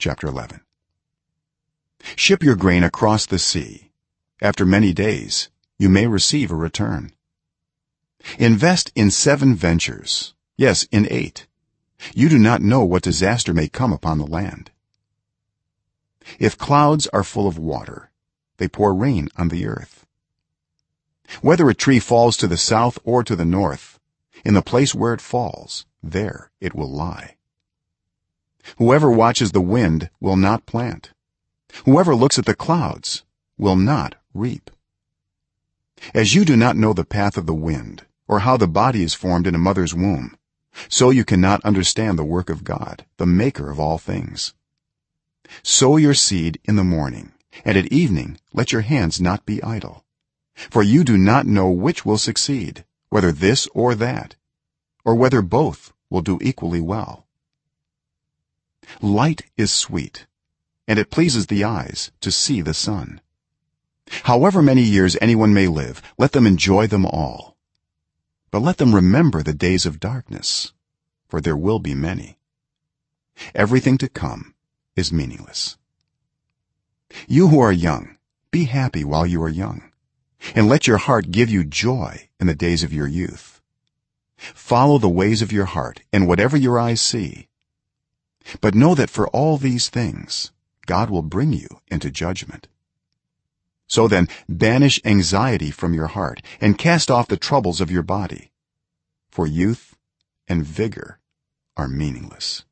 chapter 11 ship your grain across the sea. After many days you may receive a return. Invest in 7 ventures. Yes in 8 you do not know what disaster may come upon the land. If clouds are full of water they pour rain on the earth. Whether a tree falls to the south or to the north in the place where it falls there it will lie whoever watches the wind will not plant. Whoever looks at the clouds will not reap. As you do not know the path of the wind or how the body is formed in a mother's womb so you cannot understand the work of god the maker of all things. Sow your seed in the morning and at evening let your hands not be idle. For you do not know which will succeed whether this or that or whether both will do equally well light is sweet and it pleases the eyes to see the sun. However many years anyone may live let them enjoy them all. But let them remember the days of darkness for there will be many. Everything to come is meaningless. You who are young be happy while you are young and let your heart give you joy in the days of your youth. Follow the ways of your heart and whatever your eyes see but know that for all these things god will bring you into judgment. So then banish anxiety from your heart and cast off the troubles of your body for youth and vigor are meaningless